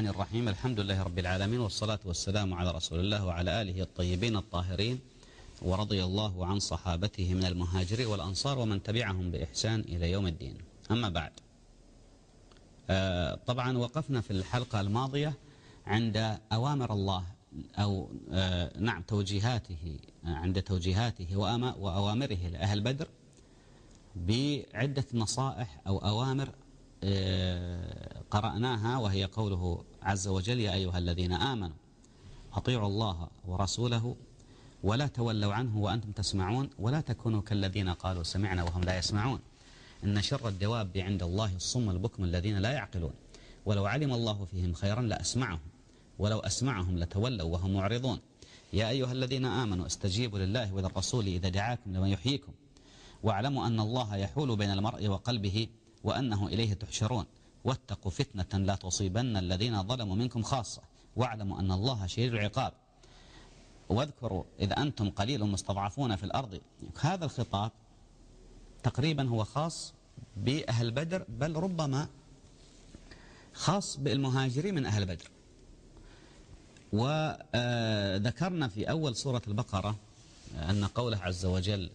الرحمن الرحيم. الحمد لله رب العالمين والصلاة والسلام على رسول الله وعلى آله الطيبين الطاهرين ورضي الله عن صحابته من المهاجرين والأنصار ومن تبعهم بإحسان إلى يوم الدين. أما بعد آه، طبعا وقفنا في الحلقة الماضية عند أوامر الله أو آه، نعم توجيهاته عند توجيهاته وأوامره لأهل بدر بعدة نصائح أو أوامر قرأناها وهي قوله عز وجل يا أيها الذين آمنوا أطيعوا الله ورسوله ولا تولوا عنه وأنتم تسمعون ولا تكونوا كالذين قالوا سمعنا وهم لا يسمعون. إن شر الدواب عند الله الصم البكم الذين لا يعقلون. ولو علم الله فيهم خيرا لأسمعهم ولو أسمعهم لتولوا وهم معرضون. يا أيها الذين آمنوا استجيبوا لله وللرسول إذا دعاكم لما يحييكم. واعلموا أن الله يحول بين المرء وقلبه وأنه إليه تحشرون. واتقوا فتنة لا تصيبن الذين ظلموا منكم خاصة. واعلموا أن الله شديد العقاب. واذكروا إذ أنتم قليل مستضعفون في الأرض. هذا الخطاب تقريبا هو خاص بأهل بدر بل ربما خاص بالمهاجرين من أهل بدر. وذكرنا في أول سورة البقرة أن قوله عز وجل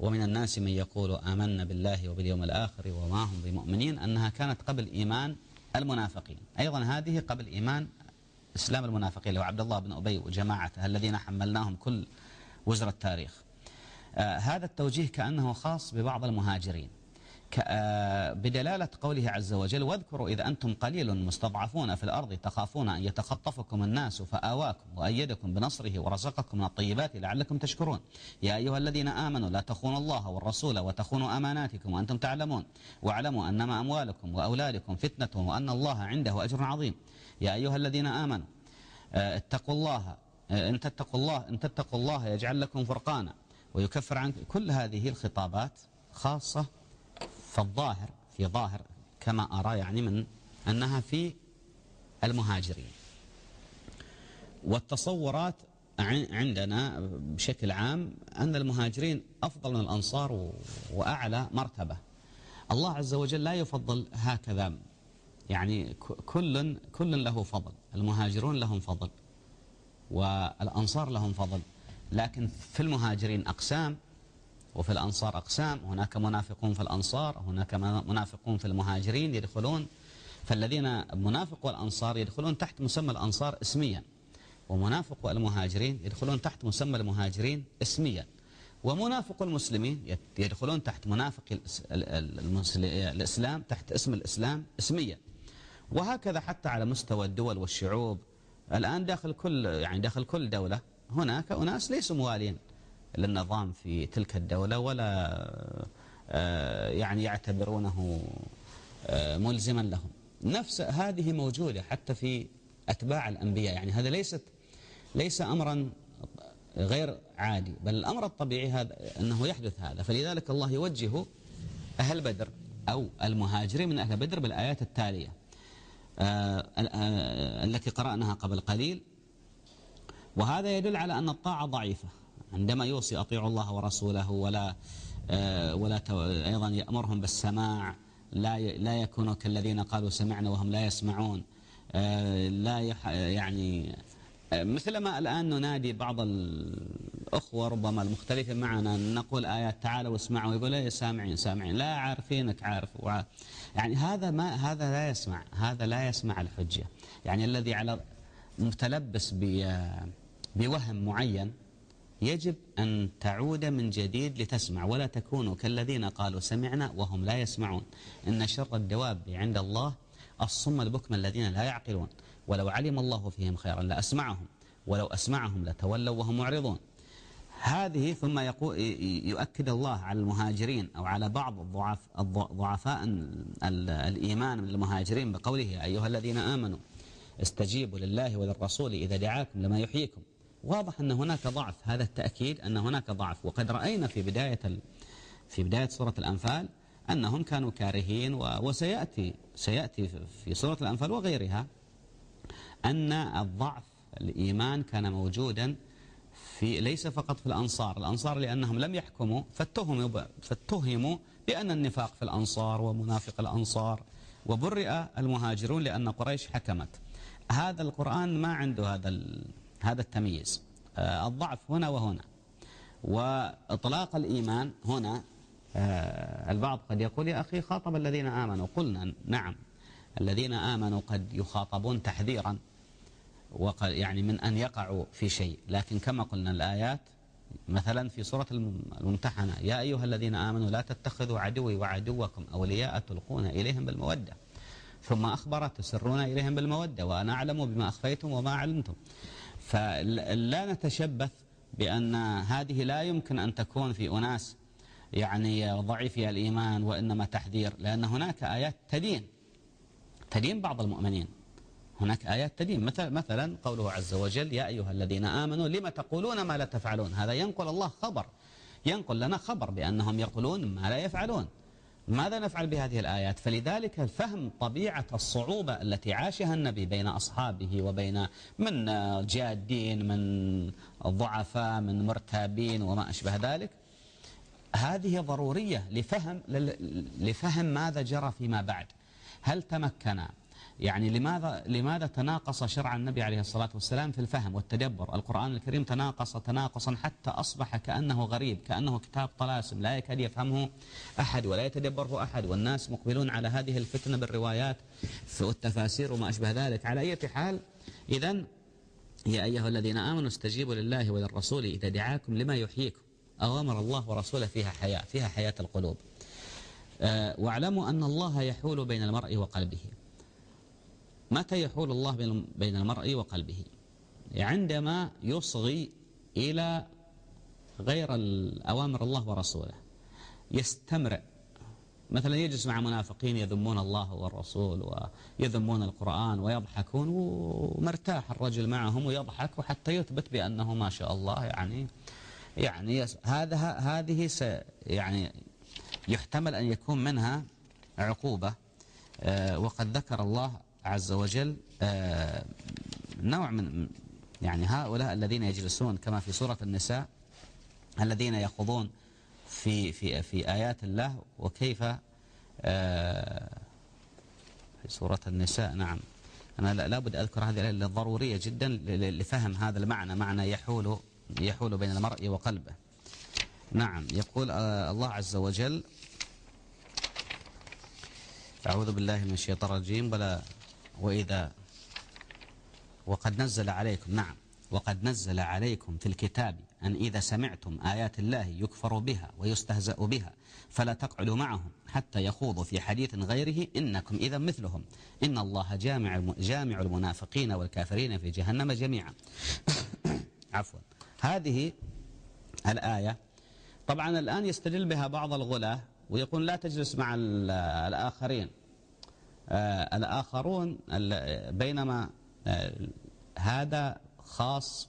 ومن الناس من يقول آمنا بالله وباليوم الآخر وما هم بمؤمنين أنها كانت قبل إيمان المنافقين. أيضا هذه قبل إيمان إسلام المنافقين لو عبد الله بن أبي وجماعته الذين حملناهم كل وزر التاريخ. آه هذا التوجيه كأنه خاص ببعض المهاجرين. بدلالة قوله عز وجل واذكروا إذا أنتم قليل مستضعفون في الأرض تخافون أن يتخطفكم الناس فآواكم وأيدكم بنصره ورزقكم من الطيبات لعلكم تشكرون. يا أيها الذين آمنوا لا تخونوا الله والرسول وتخونوا أماناتكم وأنتم تعلمون. واعلموا أنما أموالكم وأولادكم فتنة وأن الله عنده أجر عظيم. يا أيها الذين آمنوا آه، اتقوا الله آه، إن تتقوا الله إن تتقوا الله يجعل لكم فرقانا ويكفر عنكم كل هذه الخطابات خاصة فالظاهر في ظاهر كما أرى يعني من أنها في المهاجرين. والتصورات عن- عندنا بشكل عام أن المهاجرين أفضل من الأنصار وأعلى مرتبة. الله عز وجل لا يفضل هكذا. يعني كل كل له فضل. المهاجرون لهم فضل والأنصار لهم فضل. لكن في المهاجرين أقسام وفي الأنصار أقسام. هناك منافقون في الأنصار هناك منافقون في المهاجرين يدخلون. فالذين منافق والأنصار يدخلون تحت مسمى الأنصار اسميا. ومنافق والمهاجرين يدخلون تحت مسمى المهاجرين اسميا. ومنافق المسلمين يدخلون تحت منافق الإسلام تحت اسم الإسلام اسميا. وهكذا حتى على مستوى الدول والشعوب. الآن داخل كل يعني داخل كل دولة هناك أناس ليسوا موالين. للنظام في تلك الدولة ولا آه، يعني يعتبرونه آه، ملزما لهم. نفس هذه موجودة حتى في أتباع الأنبياء. يعني هذا ليست ليس أمرا غير عادي بل الأمر الطبيعي هذا أنه يحدث هذا. فلذلك الله يوجه أهل بدر أو المهاجرين من أهل بدر بالآيات التالية آه، التي قرأناها قبل قليل. وهذا يدل على أن الطاعة ضعيفة. عندما يوصي أطيعوا الله ورسوله ولا آه، ولا أيضا يأمرهم بالسماع لا لا يكونوا كالذين قالوا سمعنا وهم لا يسمعون. آه، لا يعني آه، مثلما الآن ننادي بعض الأخوة ربما المختلفين معنا نقول آيات تعالوا واسمعوا يقول إيه سامعين سامعين. لا عارفينك عارف. يعني هذا ما هذا لا يسمع هذا لا يسمع الحجة. يعني الذي على متلبس بوهم معين يجب أن تعود من جديد لتسمع ولا تكونوا كالذين قالوا سمعنا وهم لا يسمعون. إن شر الدواب عند الله الصم البكم الذين لا يعقلون. ولو علم الله فيهم خيرا لأسمعهم ولو أسمعهم لتولوا وهم معرضون. هذه ثم يقول يؤكد الله على المهاجرين أو على بعض الضعف ضعفاء الإيمان من المهاجرين بقوله أيها الذين آمنوا استجيبوا لله وللرسول إذا دعاكم لما يحييكم. واضح أن هناك ضعف. هذا التأكيد أن هناك ضعف. وقد رأينا في بداية في بداية سورة الأنفال أنهم كانوا كارهين وسيأتي سيأتي في سورة الأنفال وغيرها أن الضعف الإيمان كان موجودا في ليس فقط في الأنصار. الأنصار لأنهم لم يحكموا فاتهموا, فاتهموا بأن النفاق في الأنصار ومنافق الأنصار وبرئ المهاجرون لأن قريش حكمت. هذا القرآن ما عنده هذا هذا التمييز. آه، الضعف هنا وهنا. وإطلاق الإيمان هنا آه، البعض قد يقول يا أخي خاطب الذين آمنوا. قلنا نعم الذين آمنوا قد يخاطبون تحذيرا وقد يعني من أن يقعوا في شيء. لكن كما قلنا الآيات مثلا في سورة الممتحنة يا أيها الذين آمنوا لا تتخذوا عدوي وعدوكم أولياء تلقون إليهم بالمودة. ثم أخبر تسرون إليهم بالمودة وأنا أعلم بما أخفيتم وما علمتم. فلا نتشبث بأن هذه لا يمكن أن تكون في أناس يعني ضعيفي الإيمان وإنما تحذير لأن هناك آيات تدين تدين بعض المؤمنين. هناك آيات تدين. مثل مثلا قوله عز وجل يا أيها الذين آمنوا لما تقولون ما لا تفعلون؟ هذا ينقل الله خبر. ينقل لنا خبر بأنهم يقولون ما لا يفعلون. ماذا نفعل بهذه الآيات؟ فلذلك فهم طبيعة الصعوبة التي عاشها النبي بين أصحابه وبين من جادين من ضعفاء من مرتابين وما أشبه ذلك. هذه ضرورية لفهم لفهم ماذا جرى فيما بعد. هل تمكن يعني لماذا لماذا تناقص شرع النبي عليه الصلاة والسلام في الفهم والتدبر؟ القرآن الكريم تناقص تناقصا حتى أصبح كأنه غريب كأنه كتاب طلاسم لا يكاد يفهمه أحد ولا يتدبره أحد والناس مقبلون على هذه الفتنة بالروايات والتفاسير وما أشبه ذلك. على أي حال إذا يا أيها الذين آمنوا استجيبوا لله وللرسول إذا دعاكم لما يحييكم. أوامر الله ورسوله فيها حياة فيها حياة القلوب. أه واعلموا أن الله يحول بين المرء وقلبه. متى يحول الله بين المرء وقلبه؟ عندما يصغي إلى غير الأوامر الله ورسوله. يستمرئ مثلا يجلس مع منافقين يذمون الله والرسول ويذمون القرآن ويضحكون ومرتاح الرجل معهم ويضحك حتى يثبت بأنه ما شاء الله يعني يعني هذا هذه يعني يحتمل أن يكون منها عقوبة. آه، وقد ذكر الله عز وجل آه، نوع من يعني هؤلاء الذين يجلسون كما في سورة النساء الذين يخوضون في في في آيات الله وكيف آه، في سورة النساء نعم. أنا لابد أذكر هذه الآية ضرورية جدا لفهم هذا المعنى معنى يحول يحول بين المرء وقلبه. نعم يقول آه، الله عز وجل أعوذ بالله من الشيطان الرجيم ولا وإذا وقد نزل عليكم نعم وقد نزل عليكم في الكتاب أن إذا سمعتم آيات الله يكفر بها ويستهزأ بها فلا تقعدوا معهم حتى يخوضوا في حديث غيره إنكم إذا مثلهم. إن الله جامع جامع المنافقين والكافرين في جهنم جميعا. عفوا. هذه الآية طبعا الآن يستدل بها بعض الغلاة ويقول لا تجلس مع الآخرين. الآخرون بينما آه، هذا خاص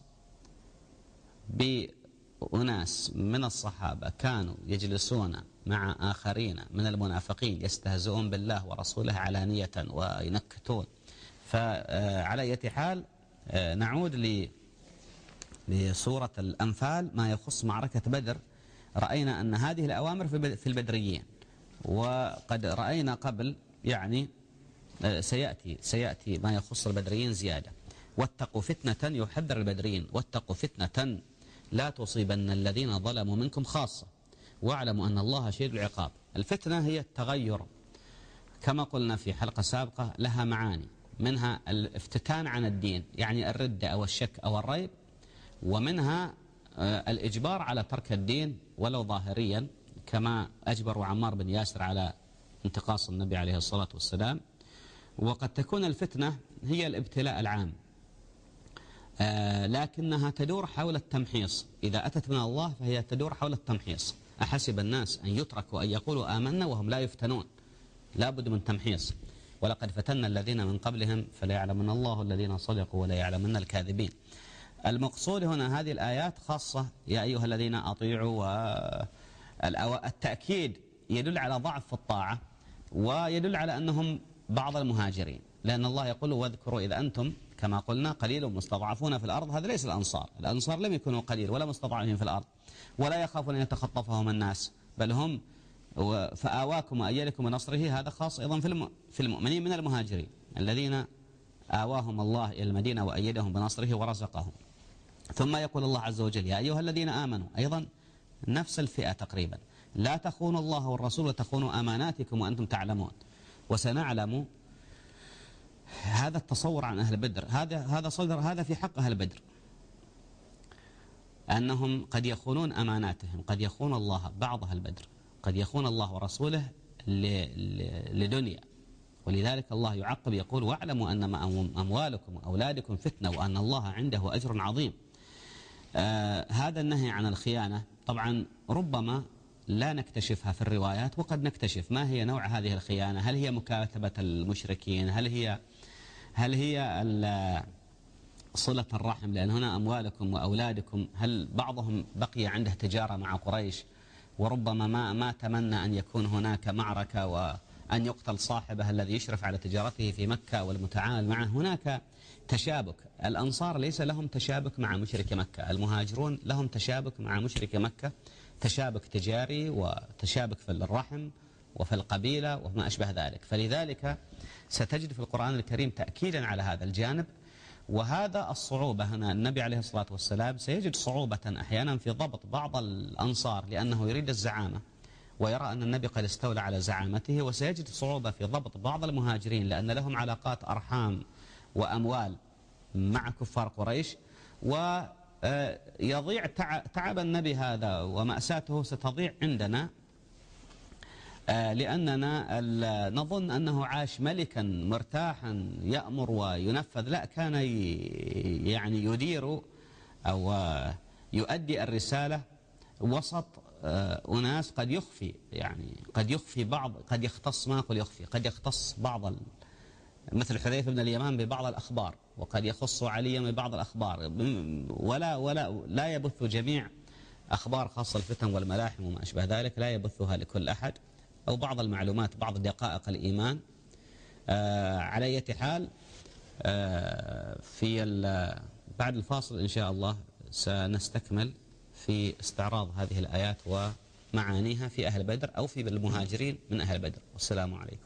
بأناس من الصحابة كانوا يجلسون مع آخرين من المنافقين يستهزئون بالله ورسوله علانية وينكتون. فعلى أي حال آه، نعود لسورة الأنفال ما يخص معركة بدر. رأينا أن هذه الأوامر في البدريين. وقد رأينا قبل يعني آه، سيأتي سيأتي ما يخص البدريين زيادة. واتقوا فتنة يحذر البدريين. واتقوا فتنة لا تصيبن الذين ظلموا منكم خاصة. واعلموا أن الله شديد العقاب. الفتنة هي التغير. كما قلنا في حلقة سابقة لها معاني. منها الافتتان عن الدين يعني الردة أو الشك أو الريب. ومنها آه، الإجبار على ترك الدين ولو ظاهريا كما أجبروا عمار بن ياسر على انتقاص النبي عليه الصلاة والسلام. وقد تكون الفتنة هي الابتلاء العام. آه، لكنها تدور حول التمحيص. إذا أتت من الله فهي تدور حول التمحيص. أحسب الناس أن يتركوا أن يقولوا آمنا وهم لا يفتنون. لا بد من تمحيص. ولقد فتنا الذين من قبلهم فليعلمن الله الذين صدقوا ولا يعلمن الكاذبين. المقصود هنا هذه الآيات خاصة يا أيها الذين أطيعوا التأكيد يدل على ضعف في الطاعة ويدل على أنهم بعض المهاجرين. لأن الله يقول واذكروا إذا أنتم كما قلنا قليل مستضعفون في الأرض. هذا ليس الأنصار. الأنصار لم يكونوا قليل ولا مستضعفين في الأرض. ولا يخافون أن يتخطفهم الناس. بل هم فآواكم وأيدكم بنصره هذا خاص أيضا في المؤمنين من المهاجرين. الذين آواهم الله إلى المدينة وأيدهم بنصره ورزقهم. ثم يقول الله عز وجل يا أيها الذين آمنوا أيضا نفس الفئة تقريبا. لا تخونوا الله والرسول وتخونوا أماناتكم وأنتم تعلمون. وسنعلم هذا التصور عن أهل بدر. هذا هذا صدر هذا في حق أهل بدر. أنهم قد يخونون أماناتهم قد يخون الله بعض أهل بدر قد يخون الله ورسوله لدنيا. ولذلك الله يعقب يقول واعلموا أنما أموالكم وأولادكم فتنة وأن الله عنده أجر عظيم. آه هذا النهي عن الخيانة. طبعا ربما لا نكتشفها في الروايات وقد نكتشف. ما هي نوع هذه الخيانة؟ هل هي مكاتبة المشركين؟ هل هي هل هي صلة الرحم؟ لأن هنا أموالكم وأولادكم. هل بعضهم بقي عنده تجارة مع قريش؟ وربما ما ما تمنى أن يكون هناك معركة وأن يقتل صاحبه الذي يشرف على تجارته في مكة والمتعامل معه. هناك تشابك. الأنصار ليس لهم تشابك مع مشرك مكة. المهاجرون لهم تشابك مع مشرك مكة. تشابك تجاري وتشابك في الرحم وفي القبيلة وما أشبه ذلك. فلذلك ستجد في القرآن الكريم تأكيدا على هذا الجانب. وهذا الصعوبة هنا النبي عليه الصلاة والسلام سيجد صعوبة أحيانا في ضبط بعض الأنصار لأنه يريد الزعامة ويرى أن النبي قد استولى على زعامته وسيجد صعوبة في ضبط بعض المهاجرين لأن لهم علاقات أرحام وأموال مع كفار قريش. ويضيع تعب النبي هذا ومأساته ستضيع عندنا. آه، لأننا نظن أنه عاش ملكا مرتاحا يأمر وينفذ. لا كان يعني يدير أو يؤدي الرسالة وسط آه، أناس قد يخفي يعني قد يخفي بعض قد يختص ما أقول يخفي قد يختص بعض مثل حذيفة بن اليمان ببعض الأخبار. وقد يخص عليا ببعض الأخبار. ولا ولا لا يبث جميع أخبار خاصة الفتن والملاحم وما أشبه ذلك لا يبثها لكل أحد. أو بعض المعلومات بعض دقائق الإيمان. آه على أي حال آه في بعد الفاصل إن شاء الله سنستكمل في استعراض هذه الآيات ومعانيها في أهل بدر أو في المهاجرين من أهل بدر. والسلام عليكم.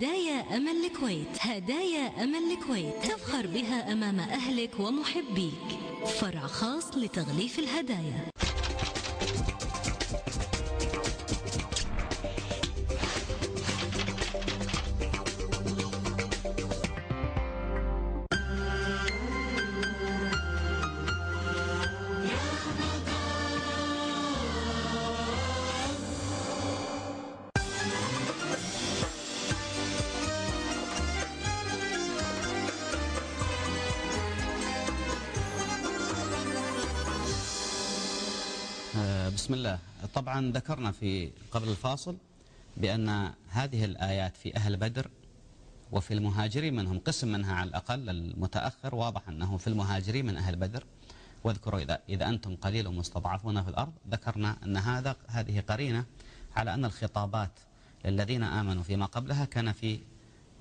هدايا أمل الكويت. تفخر بها أمام أهلك ومحبيك. فرع خاص لتغليف الهدايا. طبعا ذكرنا في قبل الفاصل بأن هذه الآيات في أهل بدر وفي المهاجرين منهم قسم منها على الأقل المتأخر واضح أنه في المهاجرين من أهل بدر. واذكروا إذا, إذا أنتم قليل مستضعفون في الأرض ذكرنا أن هذا هذه قرينة على أن الخطابات للذين آمنوا فيما قبلها كان في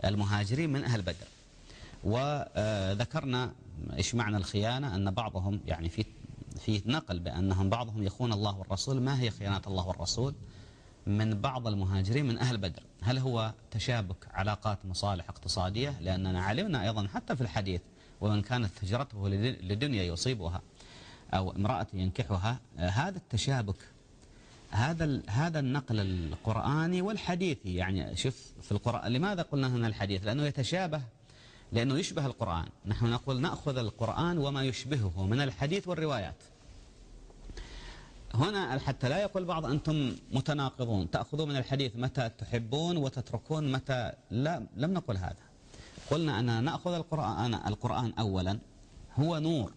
المهاجرين من أهل بدر. وذكرنا إيش معنى الخيانة؟ أن بعضهم يعني في في نقل بأنهم بعضهم يخون الله والرسول. ما هي خيانات الله والرسول؟ من بعض المهاجرين من أهل بدر. هل هو تشابك علاقات مصالح اقتصادية؟ لأننا علمنا أيضا حتى في الحديث ومن كانت هجرته لدنيا يصيبها أو امرأة ينكحها هذا التشابك هذا هذا النقل القرآني والحديثي. يعني شوف في القرآن لماذا قلنا هنا الحديث؟ لأنه يتشابه لأنه يشبه القرآن. نحن نقول نأخذ القرآن وما يشبهه من الحديث والروايات. هنا حتى لا يقول بعض أنتم متناقضون. تأخذون من الحديث متى تحبون وتتركون متى لا. لم نقل هذا. قلنا أننا نأخذ القرآن القرآن أولا. هو نور.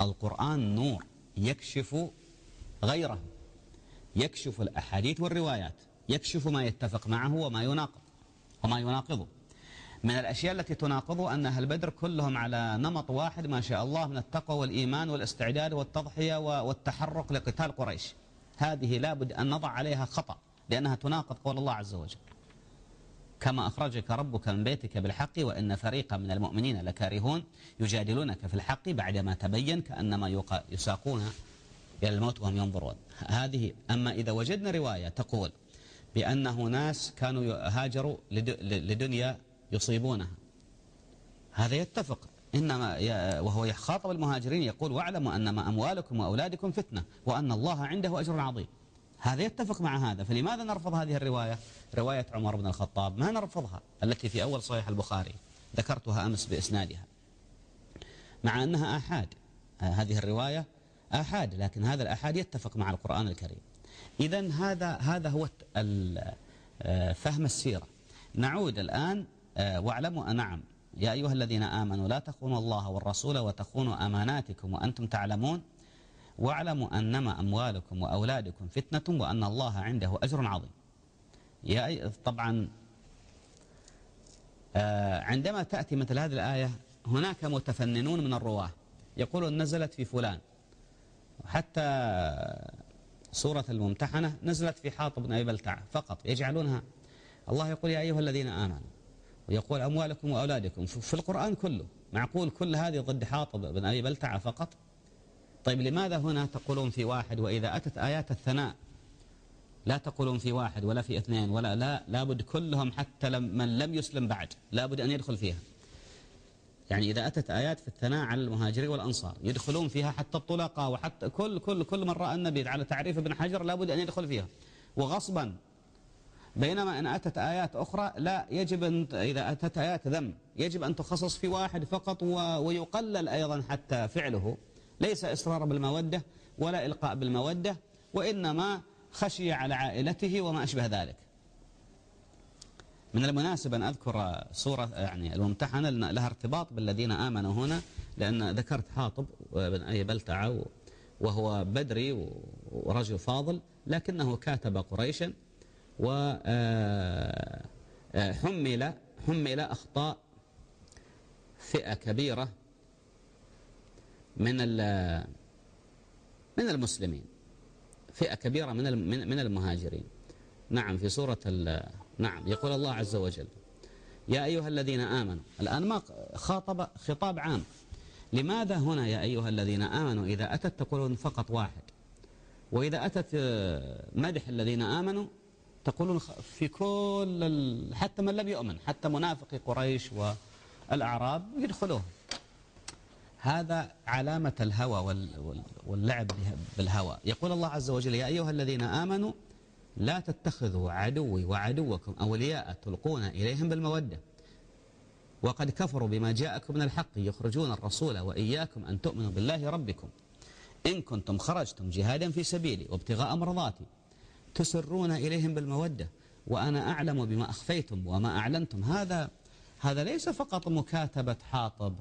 القرآن نور. يكشف غيره. يكشف الأحاديث والروايات. يكشف ما يتفق معه وما يناقض. وما يناقضه. من الأشياء التي تناقضه أن أهل بدر كلهم على نمط واحد ما شاء الله من التقوى والإيمان والاستعداد والتضحية والتحرك لقتال قريش. هذه لابد أن نضع عليها خطأ لأنها تناقض قول الله عز وجل. كما أخرجك ربك من بيتك بالحق وإن فريقا من المؤمنين لكارهون يجادلونك في الحق بعدما تبين كأنما يساقون إلى الموت وهم ينظرون. هذه أما إذا وجدنا رواية تقول بأنه ناس كانوا هاجروا لدنيا يصيبونها. هذا يتفق. إنما وهو يخاطب المهاجرين يقول واعلموا أنما أموالكم وأولادكم فتنة وأن الله عنده أجر عظيم. هذا يتفق مع هذا. فلماذا نرفض هذه الرواية؟ رواية عمر بن الخطاب. ما نرفضها التي في أول صحيح البخاري. ذكرتها أمس بإسنادها. مع أنها آحاد. هذه الرواية آحاد لكن هذا الآحاد يتفق مع القرآن الكريم. إذا هذا هذا هو فهم السيرة. نعود الآن آه، واعلموا نعم. يا أيها الذين آمنوا لا تخونوا الله والرسول وتخونوا أماناتكم وأنتم تعلمون. واعلموا أنما أموالكم وأولادكم فتنة وأن الله عنده أجر عظيم. يا طبعا آه، عندما تأتي مثل هذه الآية هناك متفننون من الرواة يقولون نزلت في فلان. حتى سورة الممتحنة نزلت في حاطب بن أبي بلتع فقط يجعلونها. الله يقول يا أيها الذين آمنوا ويقول أموالكم وأولادكم. في القرآن كله معقول كل هذه ضد حاطب بن أبي بلتع فقط؟ طيب لماذا هنا تقولون في واحد وإذا أتت آيات الثناء لا تقولون في واحد ولا في اثنين ولا لا لابد كلهم حتى من لم يسلم بعد لابد أن يدخل فيها. يعني إذا أتت آيات في الثناء على المهاجرين والأنصار يدخلون فيها حتى الطلقاء وحتى كل كل كل من رأى النبي على تعريف ابن حجر لابد أن يدخل فيها. وغصبا بينما إن أتت آيات أخرى لا يجب أن إذا أتت آيات ذم يجب أن تخصص في واحد فقط ويقلل أيضا حتى فعله. ليس إصرار بالمودة ولا إلقاء بالمودة وإنما خشية على عائلته وما أشبه ذلك. من المناسب أن أذكر صورة يعني الممتحنة لها ارتباط بالذين آمنوا هنا لأن ذكرت حاطب بن أي بلتعة وهو بدري ورجل فاضل لكنه كاتب قريشا. وحمل آه، حمل أخطاء فئة كبيرة من من المسلمين. فئة كبيرة من من المهاجرين. نعم في سورة نعم يقول الله عز وجل يا أيها الذين آمنوا الآن ما خاطب خطاب عام. لماذا هنا يا أيها الذين آمنوا؟ إذا أتت تقولون فقط واحد. وإذا أتت آه، مدح الذين آمنوا تقولون في كل حتى من لم يؤمن حتى منافقي قريش والأعراب يدخلوه. هذا علامة الهوى واللعب بالهوى. يقول الله عز وجل يا أيها الذين آمنوا لا تتخذوا عدوي وعدوكم أولياء تلقون إليهم بالمودة. وقد كفروا بما جاءكم من الحق يخرجون الرسول وإياكم أن تؤمنوا بالله ربكم. إن كنتم خرجتم جهادا في سبيلي وابتغاء مرضاتي تسرون إليهم بالمودة وأنا أعلم بما أخفيتم وما أعلنتم. هذا هذا ليس فقط مكاتبة حاطب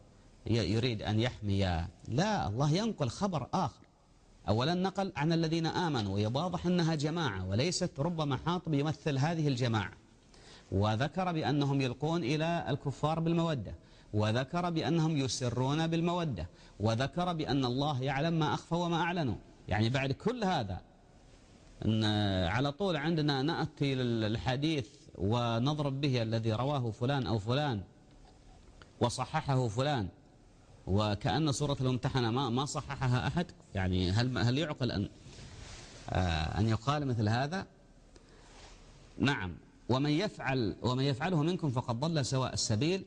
يريد أن يحمي لا الله ينقل خبر آخر. أولا نقل عن الذين آمنوا ويواضح أنها جماعة وليست ربما حاطب يمثل هذه الجماعة. وذكر بأنهم يلقون إلى الكفار بالمودة وذكر بأنهم يسرون بالمودة وذكر بأن الله يعلم ما أخفى وما أعلنوا. يعني بعد كل هذا على طول عندنا نأتي للحديث ونضرب به الذي رواه فلان أو فلان وصححه فلان. وكأن سورة الممتحنة ما ما صححها أحد. يعني هل هل يعقل أن آه، أن يقال مثل هذا؟ نعم. ومن يفعل ومن يفعله منكم فقد ضل سواء السبيل.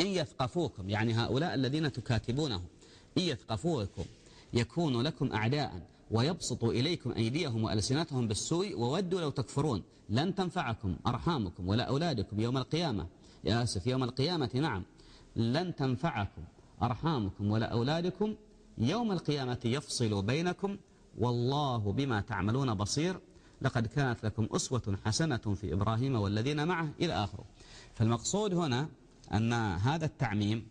إن يثقفوكم يعني هؤلاء الذين تكاتبونهم إن يثقفوكم يكونوا لكم أعداء. ويبسطوا إليكم أيديهم وألسنتهم بالسوء وودوا لو تكفرون. لن تنفعكم أرحامكم ولا أولادكم يوم القيامة. يا آسف يوم القيامة نعم. لن تنفعكم أرحامكم ولا أولادكم يوم القيامة يفصل بينكم والله بما تعملون بصير. لقد كانت لكم أسوة حسنة في إبراهيم والذين معه إلى آخره. فالمقصود هنا أن هذا التعميم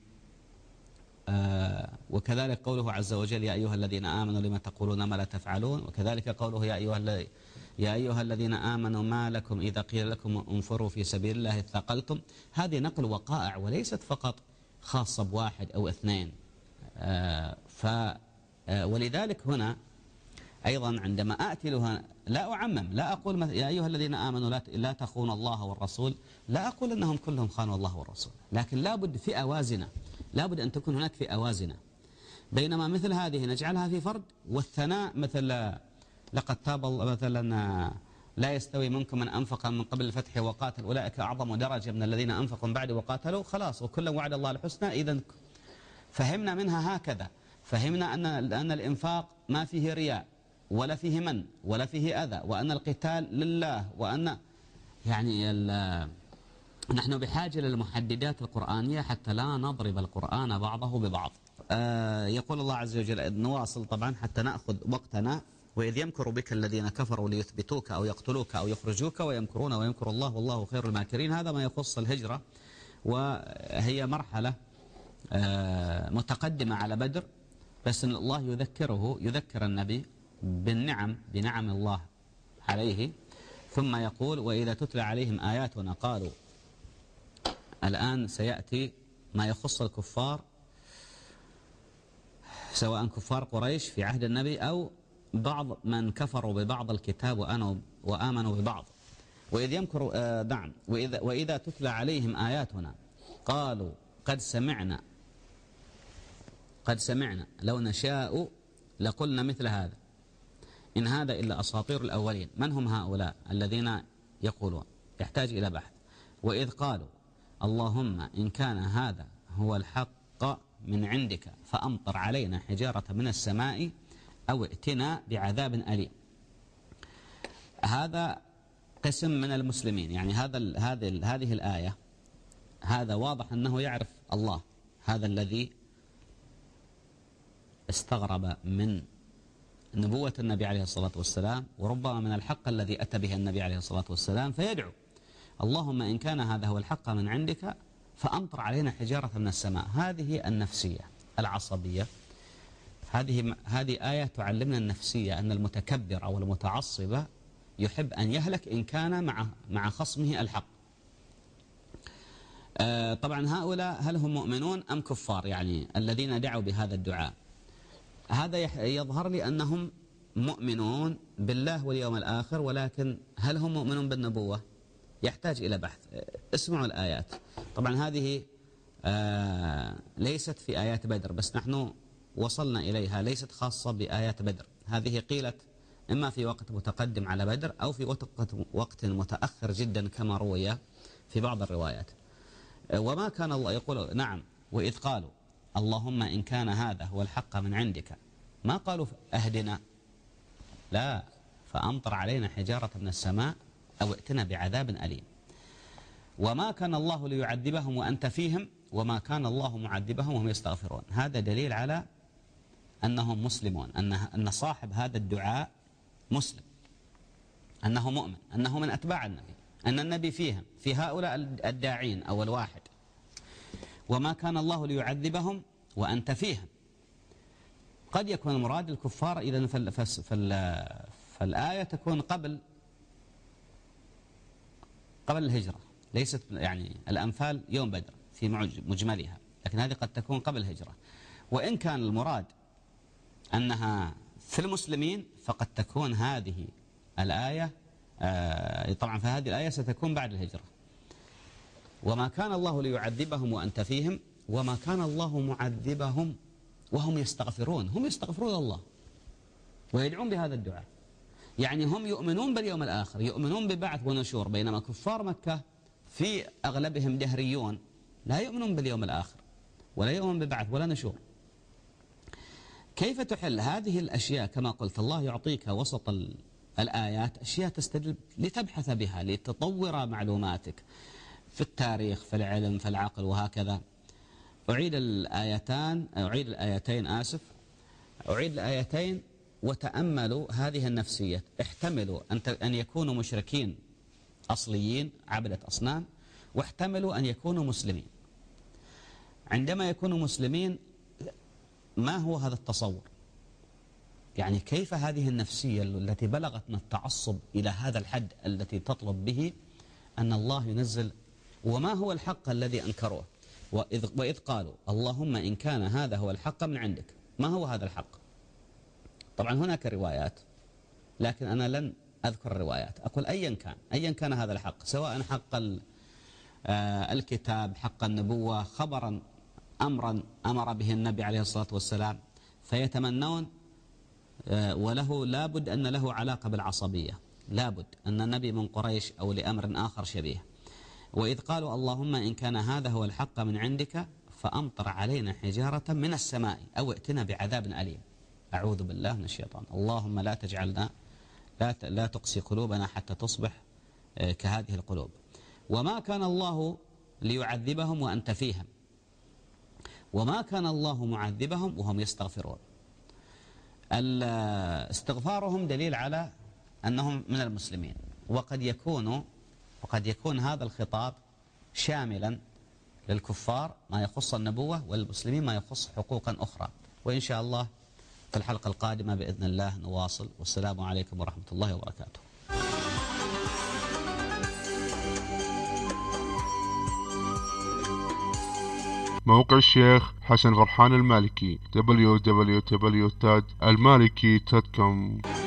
وكذلك قوله عز وجل يا أيها الذين آمنوا لما تقولون ما لا تفعلون وكذلك قوله يا أيها يا أيها الذين آمنوا ما لكم إذا قيل لكم انفروا في سبيل الله اثقلتم. هذه نقل وقائع وليست فقط خاصة بواحد أو اثنين. آه ف آه ولذلك هنا أيضا عندما آتي له لا أعمم لا أقول يا أيها الذين آمنوا لا لا تخونوا الله والرسول لا أقول أنهم كلهم خانوا الله والرسول. لكن لابد فئة وازنة لابد أن تكون هناك فئة وازنة بينما مثل هذه نجعلها في فرد والثناء مثل لقد تاب مثلا لا يستوي منكم من أنفق من قبل الفتح وقاتل أولئك أعظم درجة من الذين أنفقوا من بعد وقاتلوا خلاص وكلا وعد الله الحسنى إذا فهمنا منها هكذا. فهمنا أن أن الإنفاق ما فيه رياء ولا فيه من ولا فيه أذى وأن القتال لله وأن يعني نحن بحاجة للمحددات القرآنية حتى لا نضرب القرآن بعضه ببعض. آه يقول الله عز وجل نواصل طبعا حتى نأخذ وقتنا. وإذ يمكر بك الذين كفروا ليثبتوك أو يقتلوك أو يخرجوك ويمكرون ويمكر الله والله خير الماكرين. هذا ما يخص الهجرة وهي مرحلة آه متقدمة على بدر. بس إن الله يذكره يذكر النبي بالنعم بنعم الله عليه. ثم يقول وإذا تتلى عليهم آياتنا قالوا الآن سيأتي ما يخص الكفار سواء كفار قريش في عهد النبي أو بعض من كفروا ببعض الكتاب وآمنوا ببعض. وإذ يمكر آه نعم. وإذا, وإذا تتلى عليهم آياتنا قالوا قد سمعنا قد سمعنا لو نشاء لقلنا مثل هذا. إن هذا إلا أساطير الأولين. من هم هؤلاء الذين يقولون؟ يحتاج إلى بحث. وإذ قالوا اللهم إن كان هذا هو الحق من عندك فأمطر علينا حجارة من السماء أو ائتنا بعذاب أليم. هذا قسم من المسلمين. يعني هذا هذه هذه الآية هذا واضح أنه يعرف الله هذا الذي استغرب من نبوة النبي عليه الصلاة والسلام وربما من الحق الذي أتى به النبي عليه الصلاة والسلام فيدعو. اللهم إن كان هذا هو الحق من عندك فأمطر علينا حجارة من السماء. هذه النفسية العصبية. هذه هذه آية تعلمنا النفسية أن المتكبر أو المتعصب يحب أن يهلك إن كان مع مع خصمه الحق. آه طبعا هؤلاء هل هم مؤمنون أم كفار؟ يعني الذين دعوا بهذا الدعاء. هذا يظهر لي أنهم مؤمنون بالله واليوم الآخر ولكن هل هم مؤمنون بالنبوة؟ يحتاج إلى بحث. اسمعوا الآيات. طبعا هذه آه ليست في آيات بدر بس نحن وصلنا إليها ليست خاصة بآيات بدر. هذه قيلت إما في وقت متقدم على بدر أو في وقت, متأخر جدا كما روي في بعض الروايات. وما كان الله يقول نعم وإذ قالوا اللهم إن كان هذا هو الحق من عندك. ما قالوا أهدنا. لا فأمطر علينا حجارة من السماء أو ائتنا بعذاب أليم. وما كان الله ليعذبهم وأنت فيهم وما كان الله معذبهم وهم يستغفرون. هذا دليل على أنهم مسلمون أن أن صاحب هذا الدعاء مسلم. أنه مؤمن أنه من أتباع النبي أن النبي فيهم في هؤلاء الداعين أو الواحد. وما كان الله ليعذبهم وأنت فيهم. قد يكون المراد الكفار إذا فالآية تكون قبل قبل الهجرة ليست يعني الأنفال يوم بدر في مجملها لكن هذه قد تكون قبل الهجرة. وإن كان المراد أنها في المسلمين فقد تكون هذه الآية آه، طبعا فهذه الآية ستكون بعد الهجرة. وما كان الله ليعذبهم وأنت فيهم وما كان الله معذبهم وهم يستغفرون هم يستغفرون الله ويدعون بهذا الدعاء. يعني هم يؤمنون باليوم الآخر يؤمنون ببعث ونشور بينما كفار مكة في أغلبهم دهريون لا يؤمنون باليوم الآخر ولا يؤمن ببعث ولا نشور. كيف تحل هذه الأشياء؟ كما قلت الله يعطيك وسط الآيات أشياء تستدل لتبحث بها لتطور معلوماتك في التاريخ في العلم في العقل وهكذا. أعيد الآيتان أعيد الآيتين آسف. أعيد الآيتين وتأملوا هذه النفسية. احتملوا أن أن يكونوا مشركين أصليين عبدة أصنام واحتملوا أن يكونوا مسلمين. عندما يكونوا مسلمين ما هو هذا التصور؟ يعني كيف هذه النفسية التي بلغت من التعصب إلى هذا الحد التي تطلب به أن الله ينزل؟ وما هو الحق الذي أنكروه؟ وإذ, وإذ قالوا اللهم إن كان هذا هو الحق من عندك. ما هو هذا الحق؟ طبعا هناك روايات لكن أنا لن أذكر الروايات. أقول أيا كان أيا كان هذا الحق سواء حق آه، الكتاب حق النبوة خبرا أمرا أمر به النبي عليه الصلاة والسلام فيتمنون آه، وله لابد أن له علاقة بالعصبية. لابد أن النبي من قريش أو لأمر آخر شبيه. وإذ قالوا اللهم إن كان هذا هو الحق من عندك فأمطر علينا حجارة من السماء أو ائتنا بعذاب أليم. أعوذ بالله من الشيطان. اللهم لا تجعلنا لا لا تقسي قلوبنا حتى تصبح آه، كهذه القلوب. وما كان الله ليعذبهم وأنت فيهم. وما كان الله معذبهم وهم يستغفرون. استغفارهم دليل على أنهم من المسلمين. وقد يكون وقد يكون هذا الخطاب شاملا للكفار ما يخص النبوة والمسلمين ما يخص حقوقا أخرى. وإن شاء الله الحلقة القادمة بإذن الله. نواصل. والسلام عليكم ورحمة الله وبركاته. موقع الشيخ حسن فرحان المالكي www.المالكي.com